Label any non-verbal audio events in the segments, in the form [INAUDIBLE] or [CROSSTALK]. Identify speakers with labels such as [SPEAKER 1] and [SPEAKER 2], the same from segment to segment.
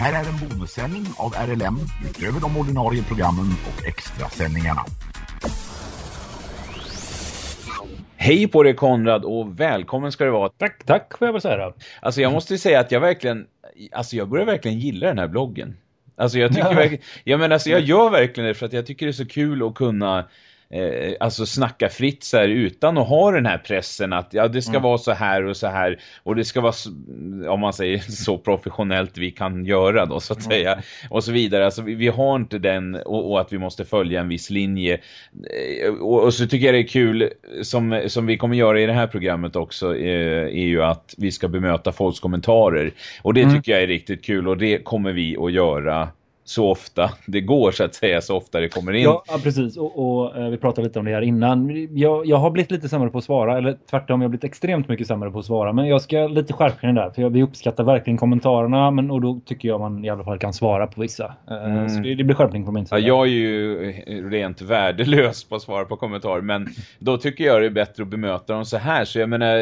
[SPEAKER 1] här är en bonussändning av RLM utöver de ordinarie programmen och extra sändningarna.
[SPEAKER 2] Hej på dig Konrad och välkommen ska du vara.
[SPEAKER 3] Tack, tack får jag väl säga då.
[SPEAKER 2] Alltså jag måste säga att jag verkligen, alltså jag börjar verkligen gilla den här bloggen. Alltså jag tycker verkligen, jag menar alltså jag gör verkligen det för att jag tycker det är så kul att kunna eh, alltså snacka fritt så här, utan att ha den här pressen att ja, det ska mm. vara så här och så här och det ska vara så, om man säger [LAUGHS] så professionellt vi kan göra då så att mm. säga och så vidare. Alltså vi, vi har inte den och, och, att vi måste följa en viss linje eh, och, och, så tycker jag det är kul som, som vi kommer göra i det här programmet också eh, är ju att vi ska bemöta folks kommentarer och det mm. tycker jag är riktigt kul och det kommer vi att göra så ofta det går så att säga, så ofta det kommer in.
[SPEAKER 3] Ja, precis. Och, och eh, vi pratade lite om det här innan. Jag, jag har blivit lite sämre på att svara, eller tvärtom, jag har blivit extremt mycket sämre på att svara. Men jag ska lite skärpning där, för jag, vi uppskattar verkligen kommentarerna, men och då tycker jag man i alla fall kan svara på vissa. Eh, mm. Så det, det, blir skärpning på min sida.
[SPEAKER 2] Ja, jag är ju rent värdelös på att svara på kommentarer, men då tycker jag det är bättre att bemöta dem så här. Så jag menar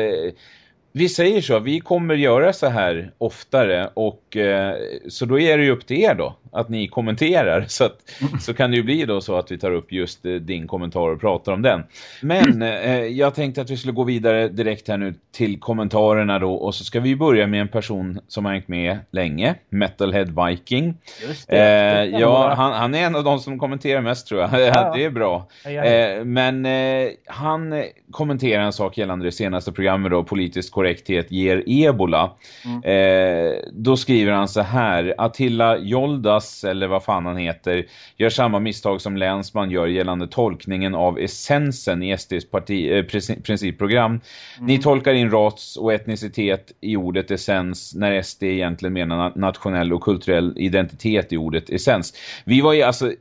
[SPEAKER 2] vi säger så, vi kommer göra så här oftare och eh, så då är det ju upp till er då att ni kommenterar så, att, så kan det ju bli då så att vi tar upp just eh, din kommentar och pratar om den. Men eh, jag tänkte att vi skulle gå vidare direkt här nu till kommentarerna då och så ska vi börja med en person som har hängt med länge, Metalhead Viking. Just det, eh, ja, han, han, är en av de som kommenterar mest tror jag. [LAUGHS] Ja, det är bra. Eh, men eh, han kommenterar en sak gällande det senaste programmet då, politisk korrekthet ger ebola. Mm. Eh, då skriver han så här, Attila Jolda Jonas, eller vad fan han heter, gör samma misstag som Länsman gör gällande tolkningen av essensen i SDs parti, eh, principprogram. Mm. Ni tolkar in ras och etnicitet i ordet essens när SD egentligen menar nationell och kulturell identitet i ordet essens. Vi var ju alltså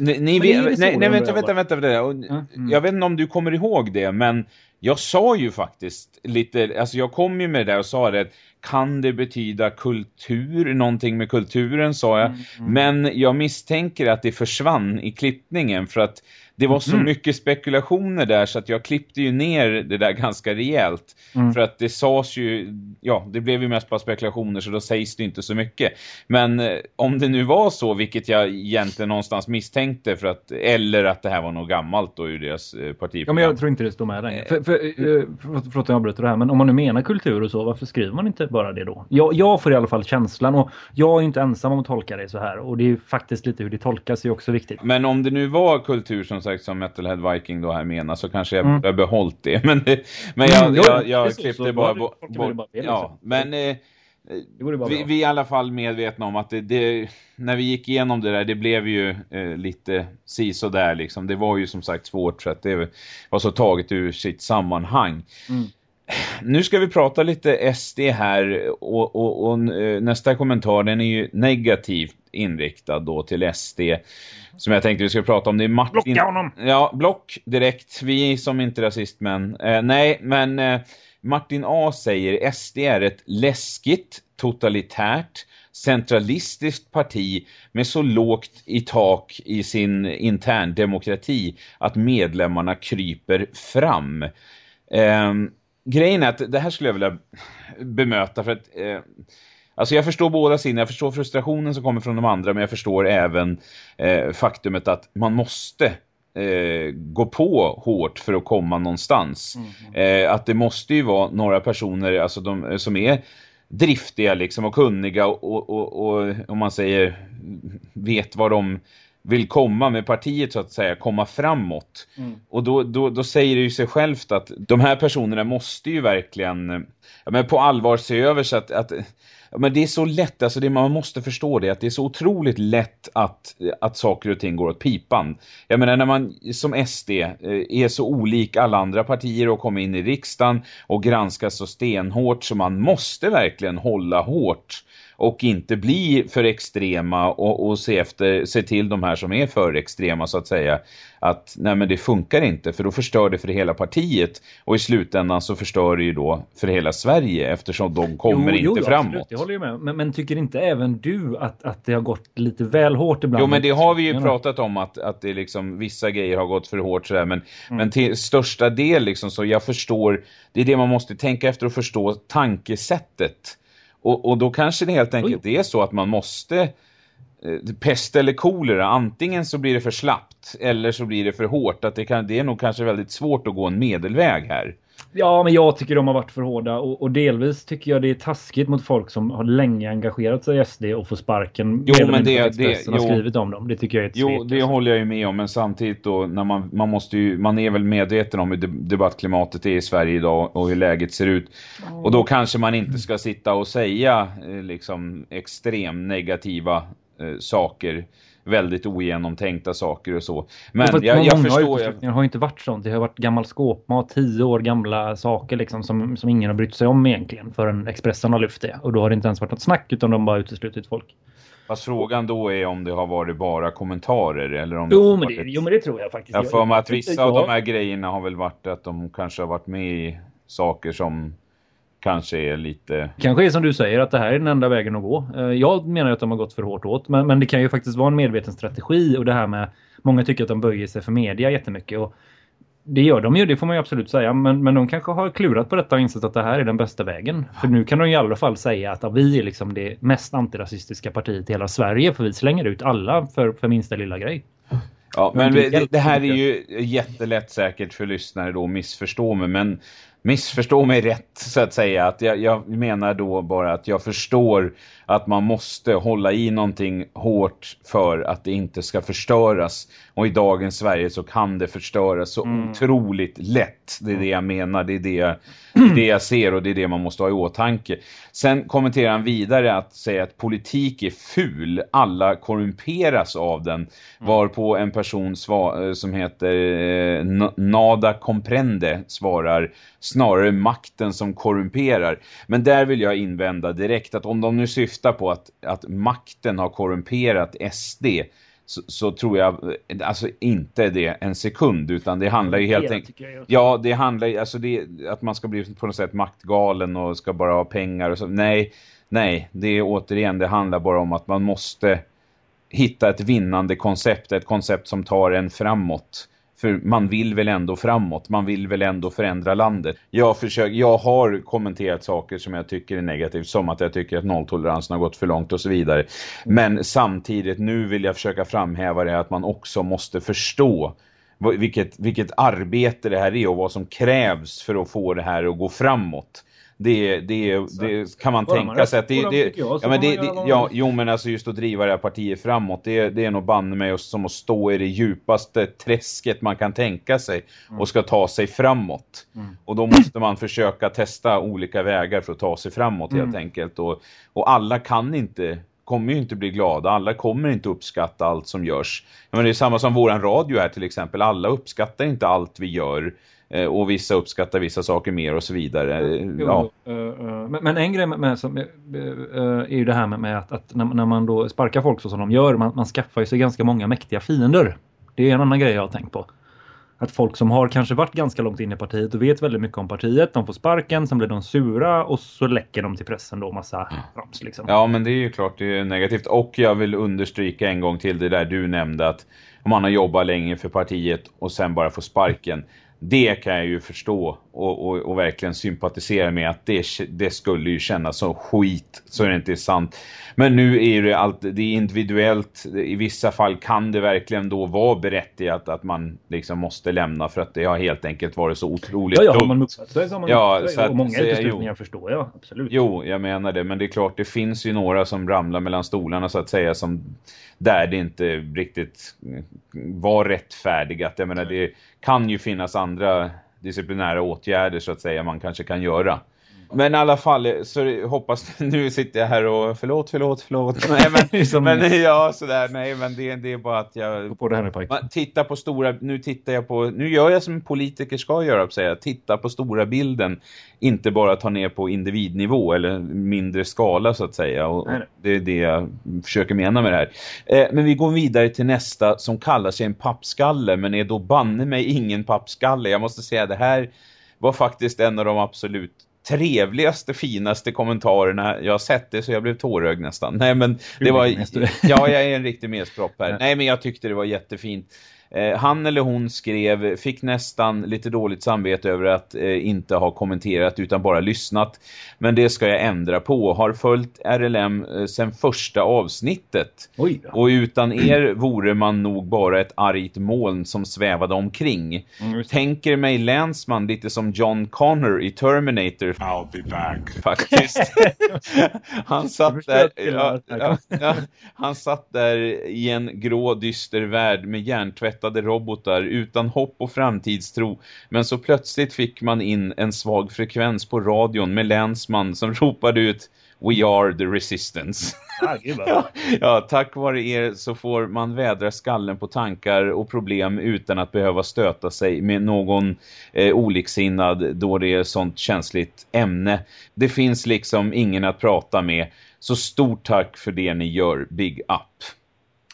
[SPEAKER 2] ni, ni, nej, nej, nej, vänta, vänta, vänta, vänta. Mm. Jag vet inte om du kommer ihåg det, men jag sa ju faktiskt lite, alltså jag kom ju med det och sa det kan det betyda kultur? Någonting med kulturen sa jag. Mm, mm. Men jag misstänker att det försvann i klippningen för att det var så mm. mycket spekulationer där så att jag klippte ju ner det där [LAUGHS] ganska rejält. Mm. För att det sades ju, ja det blev ju mest bara spekulationer så då sägs det inte så mycket. Men eh, om det nu var så, vilket jag egentligen någonstans misstänkte för att, eller att det här var något gammalt då ur deras eh, partiprogram.
[SPEAKER 3] Ja men jag tror inte det står med längre. För, för, eh, för, förlåt jag avbryter det här, men om man nu menar kultur och så, varför skriver man inte bara det då? Jag, jag får i alla fall känslan och jag är inte ensam om att tolka det så här och det är faktiskt lite hur det tolkas är också viktigt.
[SPEAKER 2] Men om det nu var kultur som sagt som Metalhead Viking då här menar så kanske jag mm. har behållit det. Men, men jag, mm, jag, jag, jag klippte bara... Bo, bo, ja, men... Eh, vi, vi, är i alla fall medvetna om att det, det, när vi gick igenom det där, det blev ju eh, lite si så där liksom. Det var ju som sagt svårt så att det var så taget ur sitt sammanhang. Mm. Nu ska vi prata lite SD här och, och, och, eh, nästa kommentar den är ju negativt inriktad då till SD som jag tänkte vi skulle prata om. Det är Martin...
[SPEAKER 3] Blocka honom!
[SPEAKER 2] Ja, block direkt. Vi som inte rasistmän. Eh, nej, men eh, Martin A säger SD är ett läskigt, totalitärt, centralistiskt parti med så lågt i tak i sin intern demokrati att medlemmarna kryper fram. Eh, grejen är att det här skulle jag vilja bemöta för att eh, Alltså jag förstår båda sidor, jag förstår frustrationen som kommer från de andra men jag förstår även eh, faktumet att man måste eh, gå på hårt för att komma någonstans. Mm. Eh, att det måste ju vara några personer alltså de, som är driftiga liksom och kunniga och, och, och om man säger vet vad de vill komma med partiet så att säga, komma framåt. Mm. Och då, då, då säger det ju sig självt att de här personerna måste ju verkligen ja, men på allvar se över så att, att men det är så lätt, alltså det, man måste förstå det, att det är så otroligt lätt att, att saker och ting går åt pipan. Jag menar när man som SD eh, är så olik alla andra partier och kommer in i riksdagen och granskas så stenhårt så man måste verkligen hålla hårt och inte bli för extrema och, och se, efter, se till de här som är för extrema så att säga att nej men det funkar inte för då förstör det för hela partiet och i slutändan så förstör det ju då för hela Sverige eftersom de kommer jo, inte jo, framåt. Absolut,
[SPEAKER 3] jag håller ju med. Men, men, tycker inte även du att, att det har gått lite väl hårt ibland?
[SPEAKER 2] Jo men det har vi ju pratat om att, att det liksom vissa grejer har gått för hårt sådär men, mm. men till största del liksom så jag förstår det är det man måste tänka efter och förstå tankesättet Och, och då kanske det helt enkelt Oj. är så att man måste pest eller kolera, antingen så blir det för slappt eller så blir det för hårt. Att det, kan, det är nog kanske väldigt svårt att gå en medelväg här.
[SPEAKER 3] Ja, men jag tycker de har varit för hårda och, och, delvis tycker jag det är taskigt mot folk som har länge engagerat sig i SD och får sparken.
[SPEAKER 2] Jo, men det, det
[SPEAKER 3] har skrivit om dem. Det tycker jag är ett
[SPEAKER 2] Jo,
[SPEAKER 3] svek,
[SPEAKER 2] det alltså. håller jag ju med om, men samtidigt då när man, man måste ju, man är väl medveten om hur debattklimatet är i Sverige idag och hur läget ser ut. Mm. Och då kanske man inte ska sitta och säga eh, liksom extremt negativa eh, saker väldigt ogenomtänkta saker och så. Men jag, jag, jag förstår...
[SPEAKER 3] Det har inte varit sånt. Det har varit gammal skåpmat, tio år gamla saker liksom som, som ingen har brytt sig om egentligen förrän Expressen har lyft det. Och då har det inte ens varit något snack utan de bara uteslutit folk.
[SPEAKER 2] Fast frågan då är om det har varit bara kommentarer eller om
[SPEAKER 3] jo, men det, ett... jo men det tror jag faktiskt.
[SPEAKER 2] Jag får mig att vissa av de här grejerna har väl varit att de kanske har varit med i saker som kanske är lite...
[SPEAKER 3] Kanske är som du säger att det här är den enda vägen att gå. Eh, jag menar att de har gått för hårt åt. Men, men det kan ju faktiskt vara en medveten strategi och det här med många tycker att de böjer sig för media jättemycket. Och det gör de ju, det får man ju absolut säga. Men, men de kanske har klurat på detta och insett att det här är den bästa vägen. För nu kan de i alla fall säga att vi är liksom det mest antirasistiska partiet i hela Sverige. För vi slänger ut alla för, för minsta lilla grej.
[SPEAKER 2] Ja, men det, det, här är ju jättelätt säkert för lyssnare då att missförstå mig. Men missförstå mig rätt så att säga. Att jag, jag, menar då bara att jag förstår att man måste hålla i någonting hårt för att det inte ska förstöras. Och i dagens Sverige så kan det förstöras så mm. otroligt lätt. Det är det jag menar, det är det, [CLEARS THROAT] det är det jag ser och det är det man måste ha i åtanke. Sen kommenterar han vidare att säga att politik är ful. Alla korrumperas av den. Mm. Varpå en person eh, som heter eh, Nada Comprende svarar snarare makten som korrumperar. Men där vill jag invända direkt att om de nu syftar på att, att makten har korrumperat SD så, så, tror jag alltså inte det en sekund utan det handlar ju helt enkelt ja det handlar ju alltså det att man ska bli på något sätt maktgalen och ska bara ha pengar och så nej nej det är återigen det handlar bara om att man måste hitta ett vinnande koncept ett koncept som tar en framåt för man vill väl ändå framåt. Man vill väl ändå förändra landet. Jag, försöker, jag har kommenterat saker som jag tycker är negativt. Som att jag tycker att nolltoleransen har gått för långt och så vidare. Men samtidigt nu vill jag försöka framhäva det att man också måste förstå vilket, vilket arbete det här är och vad som krävs för att få det här att gå framåt. Det, det, det kan man tänka sig att det, det, ja, men det, det, ja, jo men alltså just att driva det här partiet framåt det, det är nog banne mig som att stå i det djupaste träsket man kan tänka sig mm. och ska ta sig framåt. Mm. Och då måste man försöka testa olika vägar för att ta sig framåt mm. helt enkelt. Och, och alla kan inte kommer ju inte bli glada. Alla kommer inte uppskatta allt som görs. Men det är samma som våran radio här till exempel. Alla uppskattar inte allt vi gör. Eh, och vissa uppskattar vissa saker mer och så vidare. Ja.
[SPEAKER 3] Jo, uh, men, men, en grej med, med som, är ju det här med, med att, att när, när, man då sparkar folk så som de gör, man, man skaffar ju sig ganska många mäktiga fiender. Det är en annan grej jag har tänkt på. Att folk som har kanske varit ganska långt in i partiet och vet väldigt mycket om partiet, de får sparken, sen blir de sura och så läcker de till pressen då massa rams liksom.
[SPEAKER 2] Ja men det är ju klart det är negativt. Och jag vill understryka en gång till det där du nämnde att om man har jobbat länge för partiet och sen bara får sparken det kan jag ju förstå och, och, och, verkligen sympatisera med att det, det skulle ju kännas som skit så är det inte sant. Men nu är det allt, det är individuellt. I vissa fall kan det verkligen då vara berättigat att man liksom måste lämna för att det har helt enkelt varit så otroligt
[SPEAKER 3] Ja, ja har man motsatt sig så har man ja, så att, och många uteslutningar förstår jag, absolut.
[SPEAKER 2] Jo, jag menar det. Men det är klart, det finns ju några som ramlar mellan stolarna så att säga som där det inte riktigt var rättfärdigat. Jag menar, det kan ju finnas andra andra disciplinära åtgärder så att säga man kanske kan göra. Men i alla fall så hoppas [LAUGHS] nu sitter jag här och förlåt, förlåt, förlåt. [LAUGHS] Nej men, men ja sådär, nej men det, det är bara att jag
[SPEAKER 3] på det här med
[SPEAKER 2] man, tittar på stora, nu tittar jag på, nu gör jag som politiker ska göra säga, titta på stora bilden, inte bara ta ner på individnivå eller mindre skala så att säga och det är det jag försöker mena med det här. Eh, men vi går vidare till nästa som kallar sig en pappskalle men är då banne mig ingen pappskalle. Jag måste säga det här var faktiskt en av de absolut trevligaste, finaste kommentarerna jag har sett det så jag blev tårögd nästan. Nej men det var ja, jag är en riktig mespropp här. Nej men jag tyckte det var jättefint. Eh, han eller hon skrev, fick nästan lite dåligt samvete över att eh, inte ha kommenterat utan bara lyssnat. Men det ska jag ändra på. Har följt RLM eh, sedan första avsnittet. Och utan er vore man nog bara ett argt moln som svävade omkring.
[SPEAKER 3] Mm,
[SPEAKER 2] Tänker mig Länsman lite som John Connor i Terminator.
[SPEAKER 1] I'll be back.
[SPEAKER 2] Faktiskt. [LAUGHS] han satt där ja, ja, ja, Han satt där i en grå dyster värld med hjärntvättade robotar utan hopp och framtidstro. Men så plötsligt fick man in en svag frekvens på radion med Länsman som ropade ut We are the resistance.
[SPEAKER 3] Ah, [LAUGHS]
[SPEAKER 2] Ja, ja, tack vare er så får man vädra skallen på tankar och problem utan att behöva stöta sig med någon eh, oliksinnad då det är sånt känsligt ämne. Det finns liksom ingen att prata med. Så stort tack för det ni gör. Big up.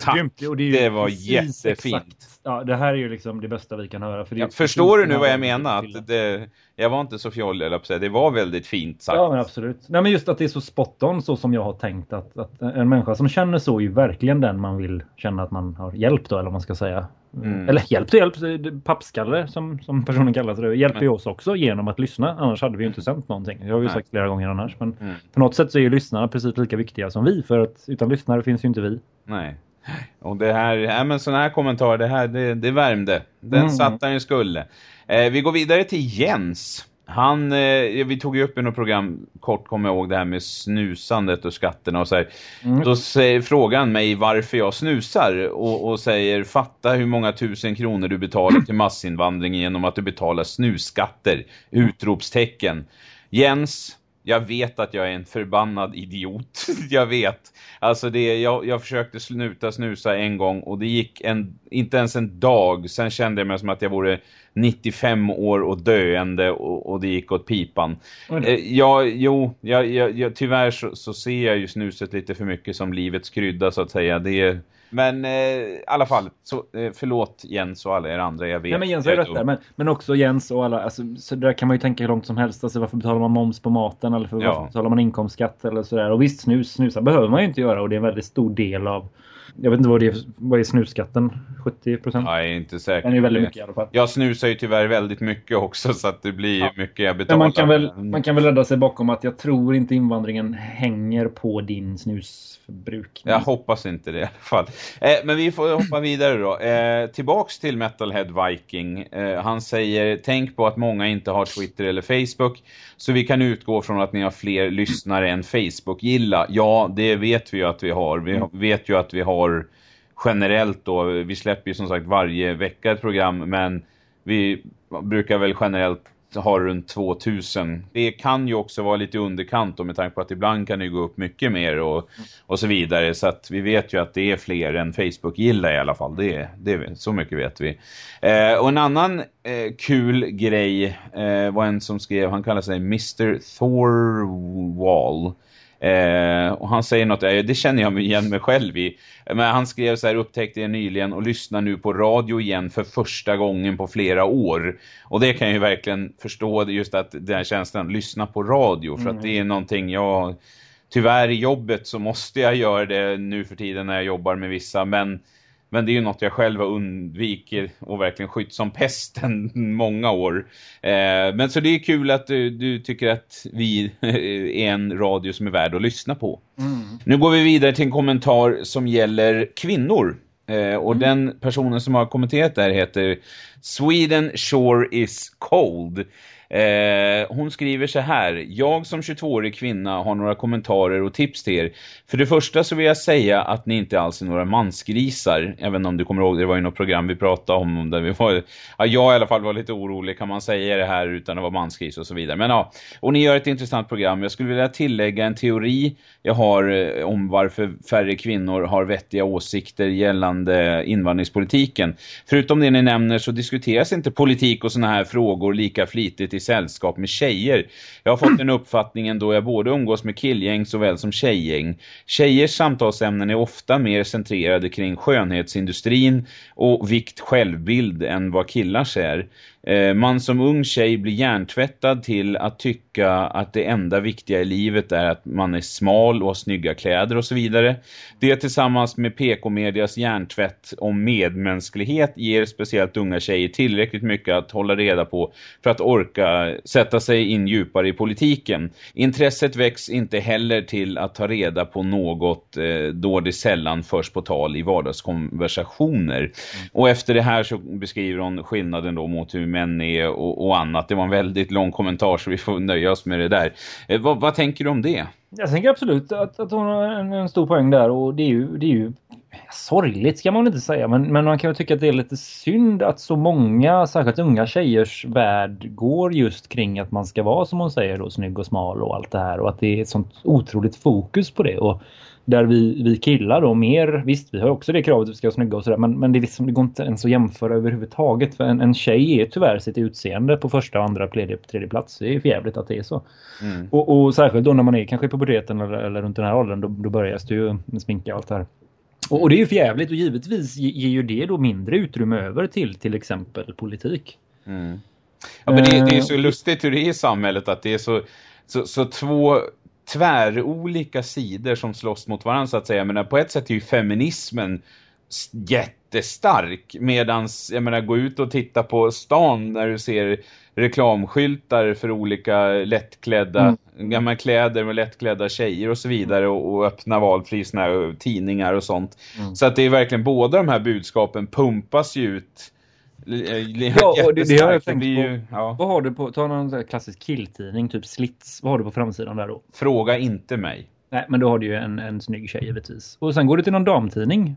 [SPEAKER 2] Tack.
[SPEAKER 3] Grymt. Och är ju
[SPEAKER 2] Det var jättefint.
[SPEAKER 3] exakt- Ja, det här är ju liksom det bästa vi kan höra. För det
[SPEAKER 2] Ja, förstår du nu vad jag menar? Att det, jag var inte så fjollig. Det var väldigt fint sagt.
[SPEAKER 3] Ja, men absolut. Nej, men just att det är så spot on så som jag har tänkt att, att en människa som känner så är ju verkligen den man vill känna att man har hjälpt då, eller vad man ska säga.
[SPEAKER 2] Mm.
[SPEAKER 3] Eller hjälpt och hjälpt. Pappskalle som, som personen kallas det hjälper ju oss också genom att lyssna. Annars hade vi ju inte sänt någonting. Det har vi ju
[SPEAKER 2] Nej.
[SPEAKER 3] sagt flera gånger annars. Men
[SPEAKER 2] Mm.
[SPEAKER 3] på något sätt så är ju lyssnarna precis lika viktiga som vi. För att utan lyssnare finns ju inte vi.
[SPEAKER 2] Nej. Och det här, ja, men sådana här kommentarer, det här, det, det värmde. Den
[SPEAKER 3] Mm.
[SPEAKER 2] satt där den skulle. Eh, vi går vidare till Jens. Han, eh, vi tog ju upp i något program, kort kommer jag ihåg det här med snusandet och skatterna och så här.
[SPEAKER 3] Mm.
[SPEAKER 2] Då säger frågan mig varför jag snusar och, och säger fatta hur många tusen kronor du betalar till massinvandring genom att du betalar snusskatter. Utropstecken. Jens, jag vet att jag är en förbannad idiot. [LAUGHS] jag vet. Alltså det, jag, jag försökte sluta snusa en gång och det gick en, inte ens en dag. Sen kände jag mig som att jag vore 95 år och döende och, och det gick åt pipan. Eh, ja, jo, jag, jag, jag, tyvärr så, så ser jag ju snuset lite för mycket som livets krydda så att säga. Det är, men eh, i alla fall, så, eh, förlåt Jens och alla er andra, jag vet.
[SPEAKER 3] Nej, men Jens har ju rätt där. Men, men också Jens och alla. Alltså, så där kan man ju tänka hur långt som helst. Alltså, varför betalar man moms på maten? Eller för,
[SPEAKER 2] Ja.
[SPEAKER 3] varför betalar man inkomstskatt? Eller sådär. Och visst, snus, snusa behöver man ju inte göra. Och det är en väldigt stor del av... Jag vet inte vad det är, vad är snusskatten? 70 procent?
[SPEAKER 2] Ja, jag är inte säker.
[SPEAKER 3] Den är väldigt mycket i alla fall.
[SPEAKER 2] Jag snusar ju tyvärr väldigt mycket också så att det blir
[SPEAKER 3] Ja.
[SPEAKER 2] mycket jag
[SPEAKER 3] Men
[SPEAKER 2] betalar.
[SPEAKER 3] man kan, väl, man kan väl rädda sig bakom att jag tror inte invandringen hänger på din snusförbruk.
[SPEAKER 2] Jag hoppas inte det i alla fall. Eh, men vi får hoppa vidare då. Eh, tillbaks till Metalhead Viking. Eh, han säger, tänk på att många inte har Twitter eller Facebook. Så vi kan utgå från att ni har fler lyssnare än Facebook-gilla. Ja, det vet vi ju att vi har. Vi har- vet ju att vi har generellt då. Vi släpper ju som sagt varje vecka ett program. Men vi brukar väl generellt ha runt 2000. Det kan ju också vara lite underkant då, med tanke på att ibland kan det ju gå upp mycket mer och, och så vidare. Så att vi vet ju att det är fler än Facebook-gillar i alla fall. Det, det, så mycket vet vi. Eh, och en annan eh, kul grej eh, var en som skrev, han kallar sig Mr. Thorwall. Eh, och han säger något, eh, det känner jag igen mig själv i. Men han skrev så här, upptäckte jag nyligen och lyssnar nu på radio igen för första gången på flera år. Och det kan jag ju verkligen förstå, just att den här känslan, lyssna på radio. För att det är någonting jag, tyvärr i jobbet så måste jag göra det nu för tiden när jag jobbar med vissa. Men, men det är ju något jag själv undviker och verkligen skytt som pesten [LAUGHS] många år. Eh, men så det är kul att du, du tycker att vi [LAUGHS] är en radio som är värd att lyssna på.
[SPEAKER 3] Mm.
[SPEAKER 2] Nu går vi vidare till en kommentar som gäller kvinnor. Eh, och den personen som har kommenterat det här heter Sweden Shore is cold. Eh, hon skriver så här. Jag som 22-årig kvinna har några kommentarer och tips till er. För det första så vill jag säga att ni inte alls är några mansgrisar. Även om du kommer ihåg, det var ju något program vi pratade om. Där vi var, ja, jag i alla fall var lite orolig. Kan man säga det här utan att vara mansgris och så vidare. Men ja, och ni gör ett intressant program. Jag skulle vilja tillägga en teori jag har eh, om varför färre kvinnor har vettiga åsikter gällande invandringspolitiken. Förutom det ni nämner så diskuteras inte politik och sådana här frågor lika flitigt i sällskap med tjejer. Jag har fått den [CLEARS THROAT] uppfattningen då jag både umgås med killgäng såväl som tjejgäng. Tjejers samtalsämnen är ofta mer centrerade kring skönhetsindustrin och vikt självbild än vad killars är. Eh, man som ung tjej blir hjärntvättad till att tycka att det enda viktiga i livet är att man är smal och har snygga kläder och så vidare. Det tillsammans med PK-medias hjärntvätt om medmänsklighet ger speciellt unga tjejer tillräckligt mycket att hålla reda på för att orka sätta sig in djupare i politiken. Intresset väcks inte heller till att ta reda på något eh, då det sällan förs på tal i vardagskonversationer. Och efter det här så beskriver hon skillnaden då mot hur män är och, och, annat. Det var en väldigt lång kommentar så vi får nöja oss med det där. Eh, vad, vad, tänker du om det?
[SPEAKER 3] Jag tänker absolut att, att hon har en, en, stor poäng där och det är ju, det är ju sorgligt ska man inte säga men, men man kan ju tycka att det är lite synd att så många, särskilt unga tjejers värld går just kring att man ska vara som hon säger då snygg och smal och allt det här och att det är ett sånt otroligt fokus på det och där vi, vi killar då mer, visst vi har också det kravet att vi ska vara snygga och sådär men, men det, liksom, det går inte ens att jämföra överhuvudtaget för en, en tjej är tyvärr sitt utseende på första, andra, tredje, tredje plats. Det är förjävligt att det är så. Mm. Och, och, särskilt då när man är kanske på puberteten eller, eller runt den här åldern då, då börjar det ju med sminka och allt det här. Och, och det är ju förjävligt och givetvis ger ju det då mindre utrymme över till till exempel politik.
[SPEAKER 2] Mm. Ja, men det, det, är så eh, lustigt hur det är i samhället att det är så, så, så två tvärolika sidor som slåss mot varandra så att säga. Men på ett sätt är ju feminismen jättestark medans jag menar gå ut och titta på stan när du ser reklamskyltar för olika lättklädda mm. gamla kläder med lättklädda tjejer och så vidare och, och öppna valfri tidningar och sånt. Mm. Så att det är verkligen båda de här budskapen pumpas ju ut
[SPEAKER 3] Ja, och det, det har jag tänkt på. Ju, ja. Vad har du på, ta någon klassisk killtidning, typ Slits. Vad har du på framsidan där då?
[SPEAKER 2] Fråga inte mig.
[SPEAKER 3] Nej, men då har du ju en, en snygg tjej givetvis. Och sen går du till någon damtidning.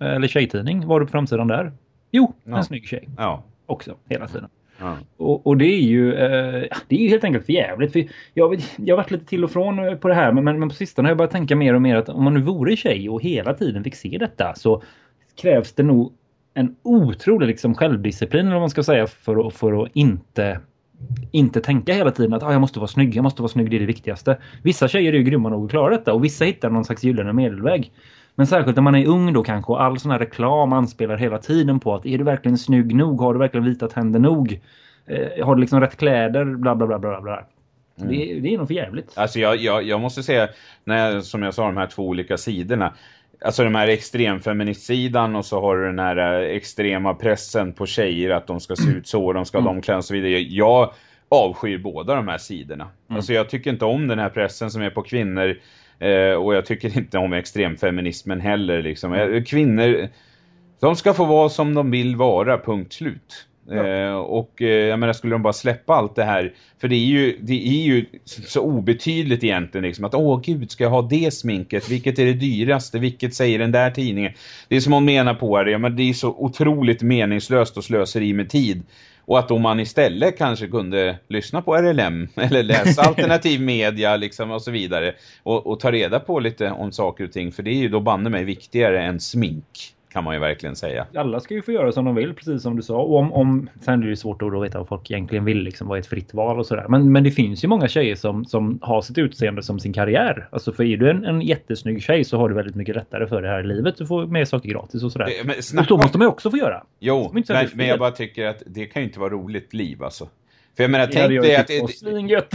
[SPEAKER 3] Eller tjejtidning. Vad har du på framsidan där? Jo, ja. en snygg tjej. Ja. Också, hela tiden. Ja. Och, och, det är ju eh, det är ju helt enkelt för jävligt. För jag, jag har varit lite till och från på det här men, men, men på sistone har jag börjat tänka mer och mer att om man nu vore tjej och hela tiden fick se detta så krävs det nog en otrolig liksom självdisciplin eller man ska säga för att, för att inte inte tänka hela tiden att ah, jag måste vara snygg, jag måste vara snygg, det är det viktigaste. Vissa tjejer är ju grymma nog att klara detta och vissa hittar någon slags gyllene medelväg. Men särskilt när man är ung då kanske och all sån här reklam anspelar hela tiden på att är du verkligen snygg nog? Har du verkligen vita tänder nog? Eh, har du liksom rätt kläder? Bla bla bla bla bla. Mm. Det, det är nog för jävligt.
[SPEAKER 2] Alltså jag, jag, jag måste säga, när jag, som jag sa, de här två olika sidorna. Alltså de här extremfeministsidan och så har du den här eh, extrema pressen på tjejer att de ska se ut så, de ska ha mm. de och så vidare. Jag avskyr båda de här sidorna. Mm. Alltså jag tycker inte om den här pressen som är på kvinnor eh, och jag tycker [LAUGHS] inte om extremfeminismen heller. Liksom. Mm. Kvinnor, de ska få vara som de vill vara, punkt slut. Ja. Eh, och eh, jag menar, skulle de bara släppa allt det här för det är ju, det är ju så obetydligt egentligen liksom att åh gud, ska jag ha det sminket? Vilket är det dyraste? Vilket säger den där tidningen? Det är som hon menar på det, men det är så otroligt meningslöst och slöseri med tid. Och att om man istället kanske kunde lyssna på RLM [LAUGHS] eller läsa [LAUGHS] alternativ media liksom och så vidare och, och ta reda på lite om saker och ting för det är ju då banne mig viktigare än smink kan man ju verkligen säga.
[SPEAKER 3] Alla ska ju få göra som de vill, precis som du sa. Och om, om, sen är det ju svårt att veta vad folk egentligen vill, liksom, vad är ett fritt val och sådär. Men, men det finns ju många tjejer som, som har sitt utseende som sin karriär. Alltså för är du en, en jättesnygg tjej så har du väldigt mycket lättare för det här i livet. Du får mer saker gratis och sådär. Men, och så måste man ju också få göra.
[SPEAKER 2] Jo, men, men jag bara tycker att det kan ju inte vara roligt liv alltså. För jag menar, tänk dig att... Det,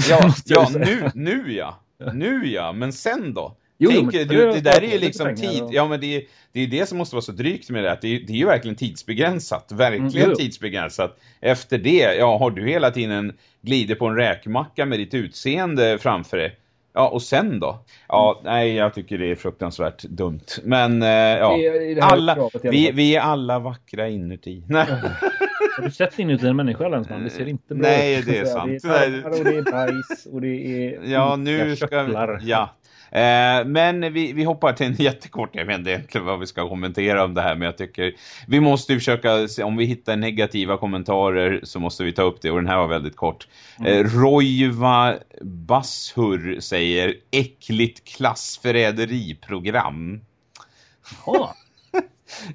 [SPEAKER 2] ja, [LAUGHS] ja nu, nu ja. Nu ja, men sen då? Jo, Tänk, men, det, det, där är ju liksom tid. Ja, men det, det är det som måste vara så drygt med det. Att det, det är ju verkligen tidsbegränsat. Verkligen mm, tidsbegränsat. Efter det, ja, har du hela tiden glider på en räkmacka med ditt utseende framför dig. Ja, och sen då? Ja, mm. nej, jag tycker det är fruktansvärt dumt. Men, eh, ja, det, det alla, vi, vi är alla vackra inuti.
[SPEAKER 3] Har du sett inuti en människa Länsman? Det ser inte bra
[SPEAKER 2] Nej, ut. Nej, det är [LAUGHS] sant.
[SPEAKER 3] Det är och det är bajs och det är
[SPEAKER 2] Ja, nu ska... Ja, Eh, men vi, vi hoppar till en [LAUGHS] jättekort, jag vet inte egentligen vad vi ska kommentera om det här, men jag tycker vi måste försöka, om vi hittar negativa kommentarer så måste vi ta upp det, och den här var väldigt kort. Mm. Eh, Rojva Bashur säger äckligt klassförräderiprogram.
[SPEAKER 3] Ja.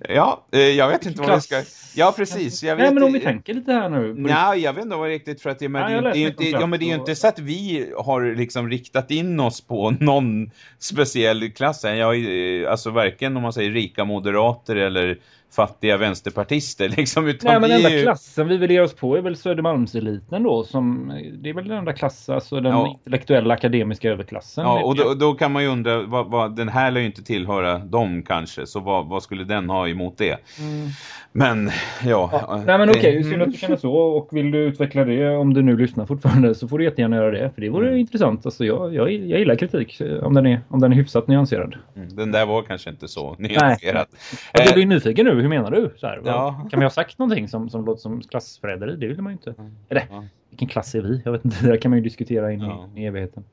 [SPEAKER 2] Ja, eh, jag vet inte vad vi ska... Ja, precis. Jag vet,
[SPEAKER 3] Nej, men om vi tänker lite här nu.
[SPEAKER 2] Nej, jag vet inte vad riktigt för att det, men ja, det, är, det, ja, men det är ju inte så att vi har liksom riktat in oss på [LAUGHS] någon speciell klass. Jag, alltså varken om man säger rika moderater eller fattiga vänsterpartister [LAUGHS] liksom. Utan
[SPEAKER 3] Nej men den enda
[SPEAKER 2] ju-
[SPEAKER 3] klassen vi vill ge oss på är väl Södermalmseliten då. Som, det är väl den enda klassen, alltså den
[SPEAKER 2] Ja.
[SPEAKER 3] intellektuella akademiska överklassen.
[SPEAKER 2] Ja, och då, då kan man ju undra, vad, vad, den här lär ju inte tillhöra dem kanske, så vad, vad skulle den ha emot det?
[SPEAKER 3] Mm.
[SPEAKER 2] Men, ja.
[SPEAKER 3] Ja, nej men okej, synd att du känner så och vill du utveckla det om du nu lyssnar fortfarande så får du jättegärna göra det för det vore
[SPEAKER 2] Mm.
[SPEAKER 3] intressant. Alltså jag, jag, jag gillar kritik eh, om den är, om den är hyfsat nyanserad.
[SPEAKER 2] Mm, Den där var kanske inte så nyanserad.
[SPEAKER 3] Jag
[SPEAKER 2] Eh,
[SPEAKER 3] blir nyfiken nu, hur menar du? Så här,
[SPEAKER 2] Ja.
[SPEAKER 3] Kan vi ha sagt någonting som, som låter som klassförräderi? Det vill man ju inte. Eller,
[SPEAKER 2] Ja.
[SPEAKER 3] vilken klass är vi? Jag vet inte, [LAUGHS] det där kan man ju diskutera in
[SPEAKER 2] Ja.
[SPEAKER 3] i, i evigheten.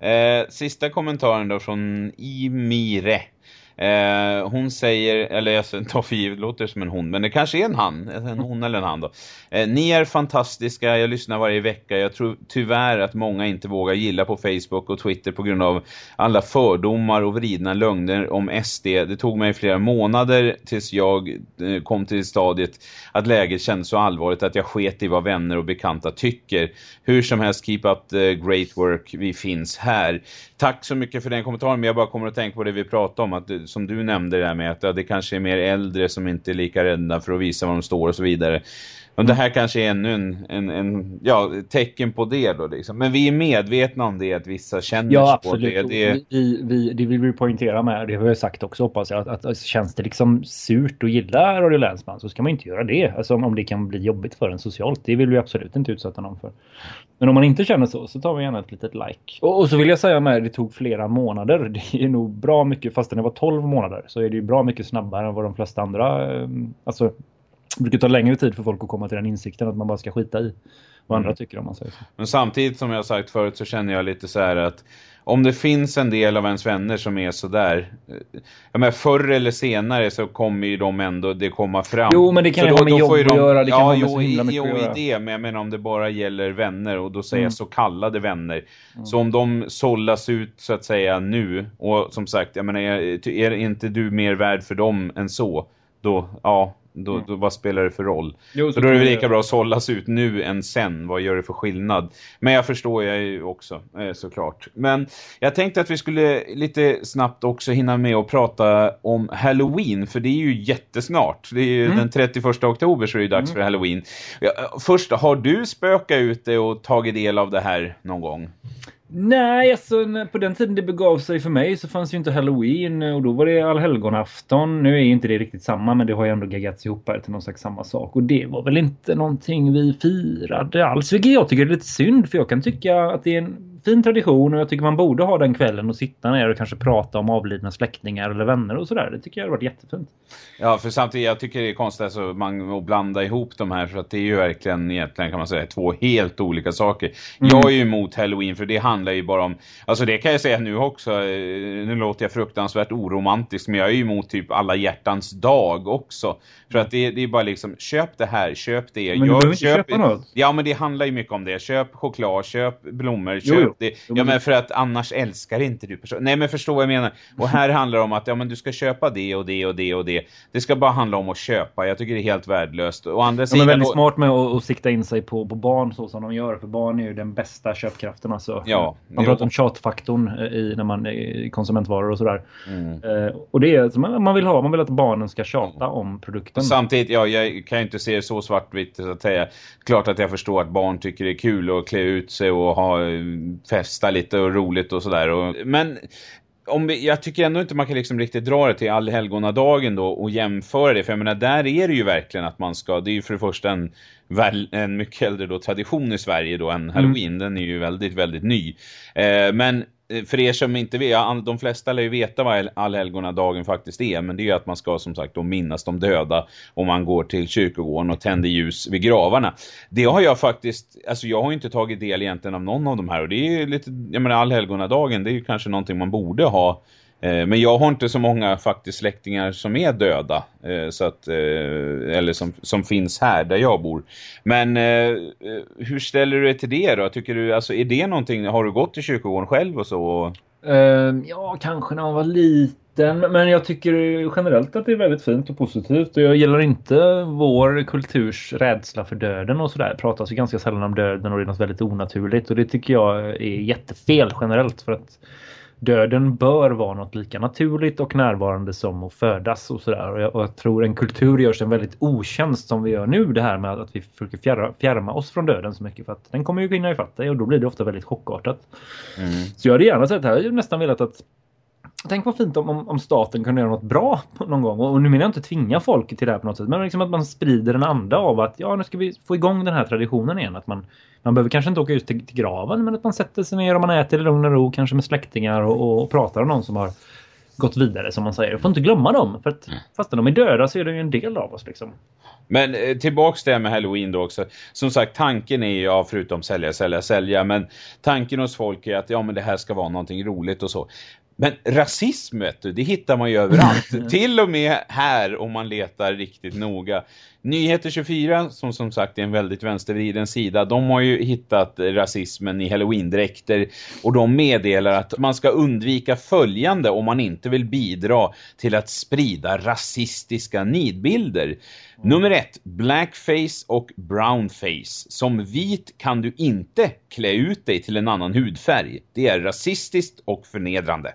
[SPEAKER 2] Eh, sista kommentaren då från Imire. Eh, hon säger, eller jag tar för givet, låter som en hon, men det kanske är en han, en hon eller en han då. Eh, ni är fantastiska, jag lyssnar varje vecka. Jag tror tyvärr att många inte vågar gilla på Facebook och Twitter på grund av alla fördomar och vridna lögner om SD. Det tog mig flera månader tills jag eh, kom till stadiet att läget kändes så allvarligt att jag sket i vad vänner och bekanta tycker. Hur som helst, keep up the great work, vi finns här. Tack så mycket för den kommentaren, men jag bara kommer att tänka på det vi pratade om, att eh, som du nämnde det där med att ja, det kanske är mer äldre som inte är lika rädda för att visa var de står och så vidare. Och det här kanske är ännu en, en, en ja, tecken på det då liksom. Men vi är medvetna om det, att vissa känner
[SPEAKER 3] Ja,
[SPEAKER 2] sig på
[SPEAKER 3] absolut.
[SPEAKER 2] det. det
[SPEAKER 3] Vi, vi, det vill vi poängtera med, det har jag sagt också hoppas jag, att, att, att känns det liksom surt att gilla Radio Länsman så ska man inte göra det. Alltså om, om det kan bli jobbigt för en socialt, det vill vi absolut inte utsätta någon för. Men om man inte känner så, så tar vi gärna ett litet like. Och, och så vill jag säga med, det tog flera månader. Det är nog bra mycket, fastän det var 12 månader, så är det ju bra mycket snabbare än vad de flesta andra, eh, alltså det brukar ta längre tid för folk att komma till den insikten att man bara ska skita i vad andra
[SPEAKER 2] Mm.
[SPEAKER 3] tycker om man säger så.
[SPEAKER 2] Men samtidigt som jag har sagt förut så känner jag lite så här att om det finns en del av ens vänner som är så där, eh, jag menar, förr eller senare så kommer ju de ändå det komma fram.
[SPEAKER 3] Jo, men det kan ju ha med jobb att göra, det kan
[SPEAKER 2] ja, jo, i- jo, i det, men jag menar om det bara gäller vänner och då säger
[SPEAKER 3] Mm.
[SPEAKER 2] jag så kallade vänner. Så om de sållas ut så att säga nu och som sagt, jag menar, är, är inte du mer värd för dem än så, då, ja, då,
[SPEAKER 3] Mm.
[SPEAKER 2] då vad spelar det för roll?
[SPEAKER 3] Jo,
[SPEAKER 2] Så då är det lika bra att sållas ut nu än sen. Vad gör det för skillnad? Men jag förstår jag ju också, eh, såklart. Men jag tänkte att vi skulle lite snabbt också hinna med att prata om Halloween. För det är ju jättesnart. Det är ju
[SPEAKER 3] Mm.
[SPEAKER 2] den 31 oktober så är det dags för Halloween. Först, har du spökat ut det och tagit del av det här någon gång?
[SPEAKER 3] Nej, alltså på den tiden det begav sig för mig så fanns ju inte Halloween eh, och då var det allhelgonafton. Nu är inte det riktigt samma men det har ju ändå gaggats ihop här till någon slags samma sak. Och det var väl inte någonting vi firade alls. Vilket jag tycker är lite synd för jag kan tycka att det är en fin tradition och jag tycker man borde ha den kvällen och sitta ner och kanske prata om avlidna släktingar eller vänner och sådär. Det tycker jag hade varit jättefint.
[SPEAKER 2] Ja, för samtidigt, jag tycker det är konstigt alltså, man, att blanda ihop de här för att det är ju verkligen egentligen kan man säga två helt olika saker.
[SPEAKER 3] Mm.
[SPEAKER 2] Jag är ju emot Halloween för det handlar ju bara om, alltså det kan jag säga nu också, eh, nu låter jag fruktansvärt oromantisk men jag är ju emot typ alla hjärtans dag också. För att det, det är bara liksom, köp det här, köp det.
[SPEAKER 3] Men du behöver inte köpa något.
[SPEAKER 2] Ja men det handlar ju mycket om det. Köp choklad, köp blommor,
[SPEAKER 3] Jo,
[SPEAKER 2] köp
[SPEAKER 3] jo.
[SPEAKER 2] det.
[SPEAKER 3] Jo,
[SPEAKER 2] Ja
[SPEAKER 3] men-
[SPEAKER 2] för att annars älskar inte du personen. Nej men förstå vad jag menar. Och här [LAUGHS] handlar det om att ja men du ska köpa det och det och det och det. Det ska bara handla om att köpa. Jag tycker det är helt värdelöst. Och andra
[SPEAKER 3] är
[SPEAKER 2] sidan
[SPEAKER 3] väldigt
[SPEAKER 2] då-
[SPEAKER 3] smart med att, att sikta in sig på, på barn så som de gör. För barn är ju den bästa köpkraften. Alltså.
[SPEAKER 2] Ja,
[SPEAKER 3] man pratar om tjatfaktorn i, när man i konsumentvaror och sådär.
[SPEAKER 2] Mm.
[SPEAKER 3] Eh, och det är man man vill ha. Man vill att barnen ska tjata om produkten.
[SPEAKER 2] Och samtidigt, ja, jag kan ju inte se det så svartvitt så att säga. Klart att jag förstår att barn tycker det är kul att klä ut sig och ha eh, festa lite och roligt och sådär. Men om vi, jag tycker ändå inte man kan liksom riktigt dra det till allhelgonadagen då och jämföra det. För jag menar, där är det ju verkligen att man ska, det är ju för det första en, väl, en mycket äldre då, tradition i Sverige då än Halloween. Den är ju väldigt, väldigt ny. Eh, men Eh, för er som inte vet, de flesta lär ju veta vad allhelgonadagen faktiskt är. Men det är ju att man ska som sagt då minnas de döda om man går till kyrkogården och tänder ljus vid gravarna. Det har jag faktiskt, alltså jag har ju inte tagit del egentligen av någon av de här och det är ju lite, jag menar allhelgonadagen det är ju kanske någonting man borde ha Eh, men jag har inte så många faktiskt släktingar som är döda. Eh, så att, eh, eller som, som finns här där jag bor. Men hur ställer du dig till det då? Tycker du, alltså, är det någonting, har du gått till kyrkogården själv och så?
[SPEAKER 3] Ehm, ja, kanske när man var liten. Men jag tycker generellt att det är väldigt fint och positivt. Och jag gillar inte vår kulturs rädsla för döden och sådär. Det pratas ju ganska sällan om döden och det är något väldigt onaturligt. Och det tycker jag är jättefel generellt. För att döden bör vara något lika naturligt och närvarande som att födas och sådär. Och jag, och jag tror en kultur görs en väldigt otjänst som vi gör nu det här med att vi försöker fjärra, fjärma oss från döden så mycket för att den kommer ju hinna ifatt dig och då blir det ofta väldigt chockartat.
[SPEAKER 2] Mm.
[SPEAKER 3] Så jag hade gärna sett här. Jag hade nästan velat att Tänk vad fint om, om, om, staten kunde göra något bra någon gång. Och nu menar jag inte tvinga folk till det här på något sätt. Men liksom att man sprider en anda av att ja, nu ska vi få igång den här traditionen igen. Att man, man behöver kanske inte åka ut till, till graven men att man sätter sig ner och man äter i lugn och ro. Kanske med släktingar och, och, och pratar om någon som har gått vidare som man säger. Jag får inte glömma dem. För att
[SPEAKER 2] Mm.
[SPEAKER 3] fastän de är döda så är de ju en del av oss liksom.
[SPEAKER 2] Men eh, tillbaks till det med Halloween då också. Som sagt, tanken är ju, ja, förutom sälja, sälja, sälja. Men tanken hos folk är att ja, men det här ska vara någonting roligt och så. Men rasism, vet du, det hittar man ju överallt. Till och med här om man letar riktigt noga. Nyheter 24, som som sagt är en väldigt vänstervriden sida, de har ju hittat rasismen i Halloween-dräkter och de meddelar att man ska undvika följande om man inte vill bidra till att sprida rasistiska nidbilder. Nummer ett, blackface och brownface. Som vit kan du inte klä ut dig till en annan hudfärg. Det är rasistiskt och förnedrande.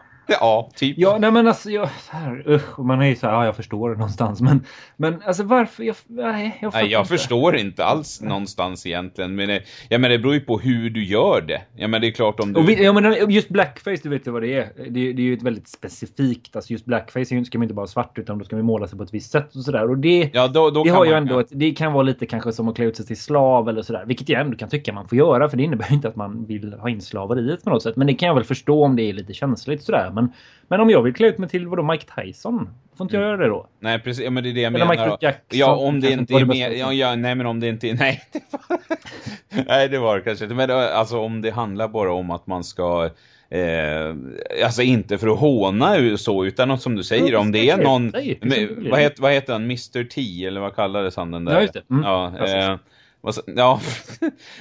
[SPEAKER 2] Ja, typ.
[SPEAKER 3] Ja, nej men alltså, jag, så här, usch, man är ju så här, ja jag förstår det någonstans. Men, men alltså varför? Jag, nej, jag,
[SPEAKER 2] Nej, jag
[SPEAKER 3] inte.
[SPEAKER 2] förstår inte alls någonstans egentligen. Men det, menar, det beror ju på hur du gör det. Jag menar, det är klart om du...
[SPEAKER 3] Vi, ja, men just blackface, du vet ju vad det är. Det, det är ju ett väldigt specifikt, alltså just blackface ska man inte bara svart utan då ska man måla sig på ett visst sätt och sådär. Och det,
[SPEAKER 2] ja, då, då
[SPEAKER 3] det har ju ändå ett, det kan vara lite kanske som att klä ut sig till slav eller sådär. Vilket jag ändå kan tycka man får göra för det innebär ju inte att man vill ha in slaveriet på något sätt. Men det kan jag väl förstå om det är lite känsligt sådär. Men, men om jag vill klä ut mig till vadå Mike Tyson? Får inte jag göra det då?
[SPEAKER 2] Nej, precis. Ja, men det är det jag
[SPEAKER 3] Eller
[SPEAKER 2] menar.
[SPEAKER 3] Michael. Jackson,
[SPEAKER 2] Ja, om det [LAUGHS] inte är mer...
[SPEAKER 3] bästa.
[SPEAKER 2] Ja, ja, nej, men om det inte är... [LAUGHS] Nej, det var... [LAUGHS] nej, det var kanske inte. Men det- alltså om det handlar bara om att man ska... Eh, alltså inte för att håna så, utan något som du säger, om det är någon... Men, vad, heter, vad heter han? Mr. T, eller vad kallades han den där?
[SPEAKER 3] Mm.
[SPEAKER 2] Ja, eh, ja.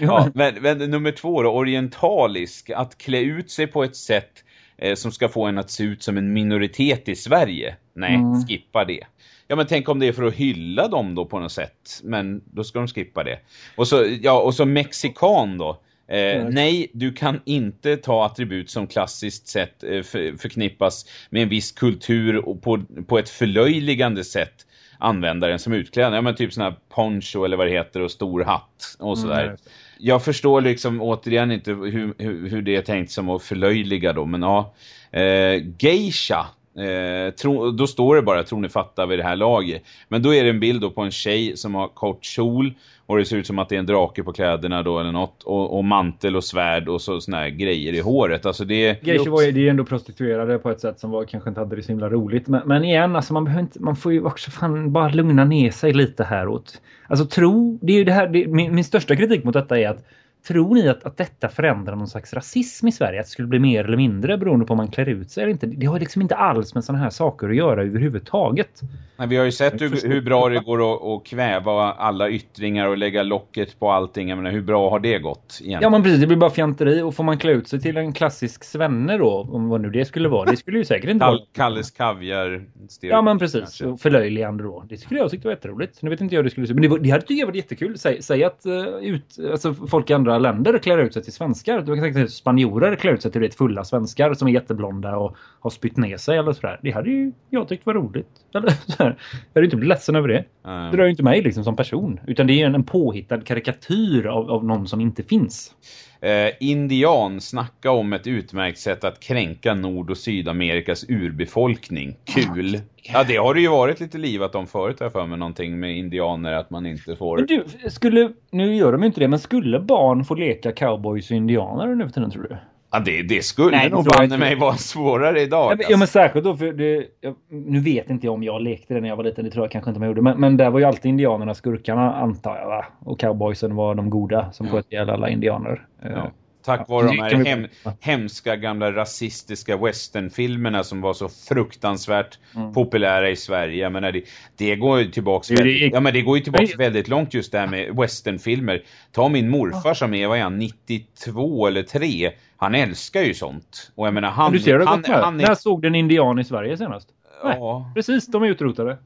[SPEAKER 2] ja men, men nummer två då, orientalisk. Att klä ut sig på ett sätt eh, som ska få en att se ut som en minoritet i Sverige. Nej,
[SPEAKER 3] Mm.
[SPEAKER 2] skippa det. Ja, men tänk om det är för att hylla dem då på något sätt. Men då ska de skippa det. Och så, ja, och så mexikan då. Eh,
[SPEAKER 3] Mm.
[SPEAKER 2] Nej, du kan inte ta attribut som klassiskt sett eh, för, förknippas med en viss kultur och på, på ett förlöjligande sätt använda den som utklädnad. Ja, men typ sån här poncho eller vad det heter och stor hatt och sådär.
[SPEAKER 3] Mm,
[SPEAKER 2] jag förstår liksom återigen inte hur, hur, hur det är tänkt som att förlöjliga då, men ja. Eh, geisha. Eh, tro, då står det bara, tror ni fattar vid det här laget. Men då är det en bild då på en tjej som har kort kjol och det ser ut som att det är en drake på kläderna då eller något. Och, och mantel och svärd och så såna här grejer i håret. Alltså det
[SPEAKER 3] Geisha var ju, det är ju ändå prostituerade på ett sätt som var, kanske inte hade det så himla roligt. Men, men igen, alltså man, behöver inte, man får ju också fan bara lugna ner sig lite häråt. Alltså tro, det är ju det här, det, min, min största kritik mot detta är att Tror ni att, att detta förändrar någon slags rasism i Sverige? Att det skulle bli mer eller mindre beroende på om man klär ut sig eller inte? Det har liksom inte alls med sådana här saker att göra överhuvudtaget.
[SPEAKER 2] Nej, vi har ju sett hur, hur bra det går att, att kväva alla yttringar och lägga locket på allting. Jag menar, hur bra har det gått egentligen?
[SPEAKER 3] Ja men precis, det blir bara fjanteri. Och får man klä ut sig till en klassisk svenne då, om vad nu det skulle vara. Det skulle ju säkert inte vara...
[SPEAKER 2] Kall, Kalles kaviar.
[SPEAKER 3] Ja men precis,
[SPEAKER 2] kanske.
[SPEAKER 3] och förlöjligande då. Det skulle jag tycka var jätteroligt. Nu vet inte jag hur det skulle se Men det, var, det hade tycker jag varit jättekul. Säg, säg att uh, ut, alltså, folk i andra länder klär ut sig till svenskar. Du kan tänka dig att spanjorer klär ut sig till fulla svenskar som är jätteblonda och har spytt ner sig eller sådär. Det hade ju jag tyckt var roligt. Eller. [LAUGHS] Jag hade inte blivit ledsen över det. Det rör ju inte mig liksom som person. Utan det är en, en påhittad karikatyr av, av någon som inte finns.
[SPEAKER 2] Eh, indian, snacka om ett utmärkt sätt att kränka Nord- och Sydamerikas urbefolkning. Kul. Ja, det har det ju varit lite livat om förut jag för mig någonting med indianer att man inte får...
[SPEAKER 3] Men du, skulle, nu gör de ju inte det, men skulle barn få leka cowboys och indianer nu för tiden tror du?
[SPEAKER 2] Ja, det, det skulle
[SPEAKER 3] Nej, det
[SPEAKER 2] nog banne mig vara svårare idag.
[SPEAKER 3] Ja, men, ja men särskilt då för det, jag, nu vet inte jag om jag lekte det när jag var liten, det tror jag kanske inte man gjorde. Men, men där var ju alltid indianerna skurkarna antar jag va? Och cowboysen var de goda som sköt ihjäl alla indianer. Eh,
[SPEAKER 2] Ja. Tack vare de här hem, hemska gamla rasistiska westernfilmerna som var så fruktansvärt
[SPEAKER 3] Mm.
[SPEAKER 2] populära i Sverige. Jag menar, det, det går ju tillbaks väldigt,
[SPEAKER 3] det-
[SPEAKER 2] ja, men det går ju tillbaks väldigt långt just det här med westernfilmer. Ta min morfar som är, vad är han, 92 eller 3. Han älskar ju sånt. Och jag menar, han,
[SPEAKER 3] Men du ser det
[SPEAKER 2] han, han
[SPEAKER 3] När
[SPEAKER 2] är...
[SPEAKER 3] såg du en indian i Sverige senast? Nej.
[SPEAKER 2] Ja,
[SPEAKER 3] Precis, de är utrotade.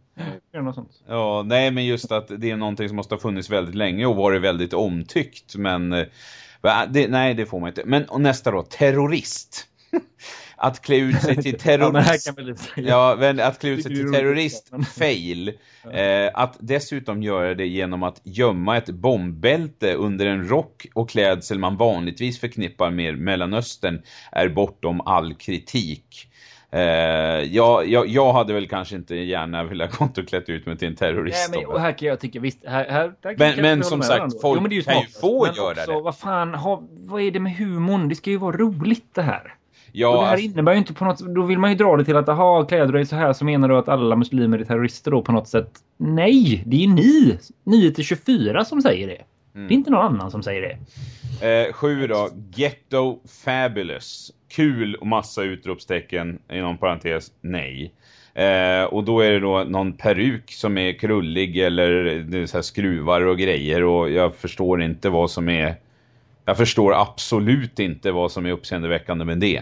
[SPEAKER 2] Ja, nej men just att det är någonting som måste ha funnits väldigt länge och varit väldigt omtyckt. Men, eh, det, nej det får man inte. Men och nästa då, terrorist. [LAUGHS] att klä ut sig till [LAUGHS] terrorist. ja, ja, men att klä ut sig till terrorist, fail. Eh, att dessutom göra det genom att gömma ett bombbälte under en rock och klädsel man vanligtvis förknippar med Mellanöstern är bortom all kritik. Uh, jag, jag, jag, hade väl kanske inte gärna velat gått och klätt ut mig till en terrorist.
[SPEAKER 3] Nej, men, och här kan jag tycka, visst, här, här,
[SPEAKER 2] här men, men som sagt, folk jo, men kan ju få
[SPEAKER 3] men
[SPEAKER 2] göra
[SPEAKER 3] också,
[SPEAKER 2] det.
[SPEAKER 3] Vad fan, ha, vad är det med humorn? Det ska ju vara roligt det här. Ja, och det här alltså... innebär ju inte på något Då vill man ju dra det till att aha, kläder dig så här så menar du att alla muslimer är terrorister då på något sätt. Nej, det är ni. 9 till 24 som säger det. Mm. Det är inte någon annan som säger det.
[SPEAKER 2] Eh, sju då. Ghetto Fabulous. Kul och massa utropstecken. Inom parentes, nej. Eh, och då är det då någon peruk som är krullig eller så skruvar och grejer. Och jag förstår inte vad som är... Jag förstår absolut inte vad som är uppseendeväckande med det.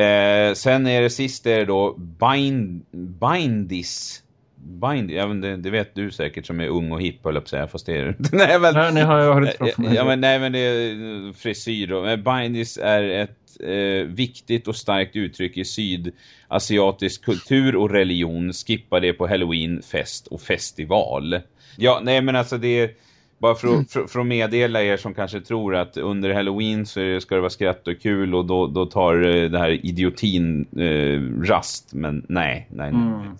[SPEAKER 2] Eh, sen är det sist är det då Bind, Bindis Bind, ja, men det, vet du säkert som är ung och hipp höll jag på att säga, fast det är... [LAUGHS]
[SPEAKER 3] nej, men, nej, nej, jag har inte
[SPEAKER 2] mig. Ja, men, nej, men det är frisyr då. Bindis är ett eh, viktigt och starkt uttryck i sydasiatisk kultur och religion. Skippa det på Halloween, fest och festival. Ja, nej men alltså det är bara för att, för, för att meddela er som kanske tror att under Halloween så ska det vara skratt och kul och då, då tar eh, det här idiotin eh, rast. Men nej, nej, nej. Mm.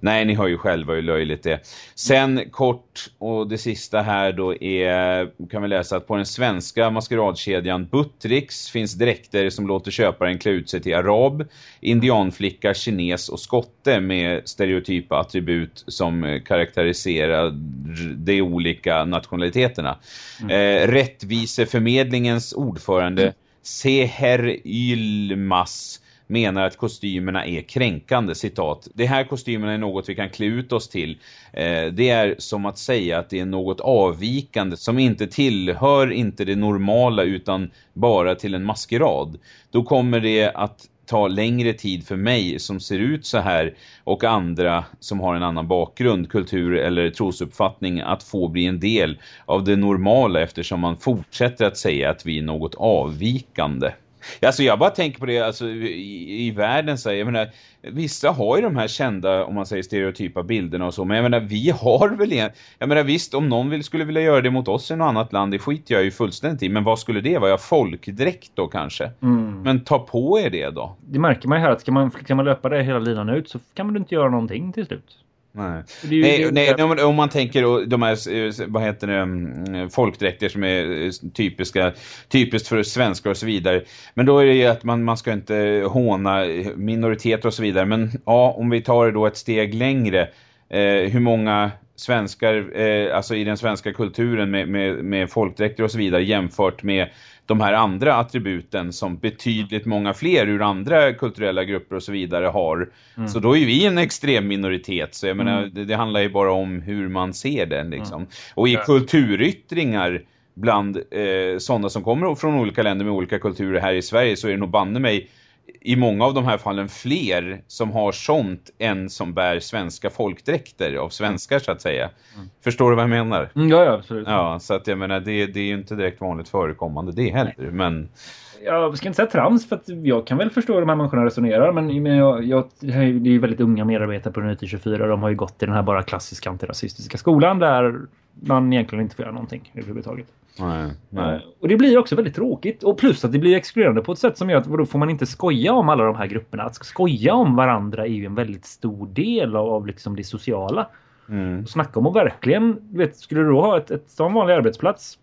[SPEAKER 2] Nej, ni hör ju själva hur löjligt det är. Sen kort, och det sista här då är, kan vi läsa att på den svenska maskeradkedjan Buttricks finns dräkter som låter köparen klä ut sig till arab, indianflicka, kines och skotte med stereotypa attribut som karaktäriserar de olika nationaliteterna. Mm. Eh, rättviseförmedlingens ordförande Seher Ylmas menar att kostymerna är kränkande, citat. Det här kostymerna är något vi kan klä ut oss till. Eh, det är som att säga att det är något avvikande som inte tillhör inte det normala utan bara till en maskerad. Då kommer det att ta längre tid för mig som ser ut så här och andra som har en annan bakgrund, kultur eller trosuppfattning att få bli en del av det normala eftersom man fortsätter att säga att vi är något avvikande. Alltså jag bara tänker på det alltså, i, i världen så jag menar, vissa har ju de här kända, om man säger stereotypa bilderna och så, men jag menar, vi har väl en, jag menar visst, om någon vill, skulle vilja göra det mot oss i något annat land, det skiter jag ju fullständigt i, men vad skulle det vara? Folkdräkt då kanske? Mm. Men ta på er det då.
[SPEAKER 3] Det märker man ju här att kan man, kan man löpa det hela linan ut så kan man inte göra någonting till slut.
[SPEAKER 2] Nej, nej, nej om, om man tänker de här, eh, vad heter det, mm, folkdräkter som är eh, typiska, typiskt för svenskar och så vidare. Men då är det ju att man, man ska inte håna minoriteter och så vidare. Men ja, om vi tar det då ett steg längre, eh, hur många svenskar, eh, alltså i den svenska kulturen med, med, med folkdräkter och så vidare jämfört med de här andra attributen som betydligt många fler ur andra kulturella grupper och så vidare har. Mm. Så då är vi en extrem minoritet. Så jag menar, mm. det, det, handlar ju bara om hur man ser den liksom. Mm. Och i ja. kulturyttringar bland eh, sådana som kommer från olika länder med olika kulturer här i Sverige så är det nog banne mig i många av de här fallen fler som har sånt än som bär svenska folkdräkter av svenskar så att säga. Mm. Förstår du vad jag menar?
[SPEAKER 3] Mm, ja, ja, absolut.
[SPEAKER 2] Ja, så att jag menar, det, det är ju inte direkt vanligt förekommande det heller, Nej. men...
[SPEAKER 3] Jag ska inte säga trams för att jag kan väl förstå hur de här människorna resonerar men, men jag, jag, det är ju väldigt unga medarbetare på den 24 de har ju gått i den här bara klassiska antirasistiska skolan där man egentligen inte får göra någonting överhuvudtaget.
[SPEAKER 2] Nej, nej.
[SPEAKER 3] Eh, och det blir också väldigt tråkigt. Och plus att det blir exkluderande på ett sätt som gör att då får man inte skoja om alla de här grupperna. Att skoja om varandra är ju en väldigt stor del av, av liksom det sociala. Mm. Och snacka om att verkligen, vet, skulle du då ha ett, ett sån vanlig arbetsplats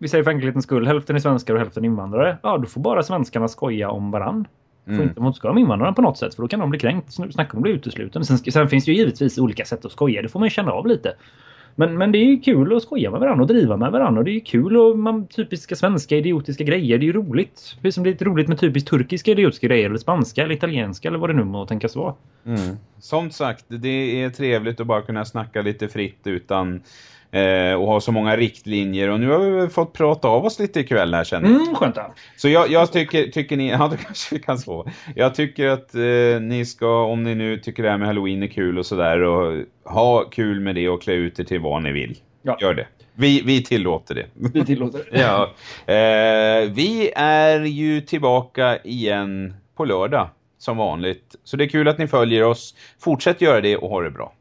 [SPEAKER 3] vi säger för enkelhetens skull, hälften är svenskar och hälften invandrare. Ja, då får bara svenskarna skoja om varann. Får mm. inte motskoja om invandrarna på något sätt för då kan de bli kränkt. Snacka om att bli utesluten. Sen, sen finns det ju givetvis olika sätt att skoja. Det får man ju känna av lite. Men, men det är ju kul att skoja med varandra och driva med varandra. Och det är ju kul och man typiska svenska idiotiska grejer. Det är ju roligt. Precis som det är lite roligt med typiskt turkiska idiotiska grejer. Eller spanska eller italienska eller vad det nu må tänkas vara.
[SPEAKER 2] Mm. Som sagt, det är trevligt att bara kunna snacka lite fritt utan eh, och ha så många riktlinjer. Och nu har vi fått prata av oss lite ikväll här känner
[SPEAKER 3] jag. Mm, skönt.
[SPEAKER 2] Så jag, jag, tycker, tycker ni, [LAUGHS] ja då kanske vi kan sova. Jag tycker att eh, ni ska, om ni nu tycker det här med Halloween är kul och sådär och ha kul med det och klä ut er till vad ni vill. Ja. Gör det. Vi, vi tillåter det.
[SPEAKER 3] Vi tillåter
[SPEAKER 2] det. [LAUGHS] ja. Eh, vi är ju tillbaka igen på lördag som vanligt. Så det är kul att ni följer oss. Fortsätt göra det och ha det bra.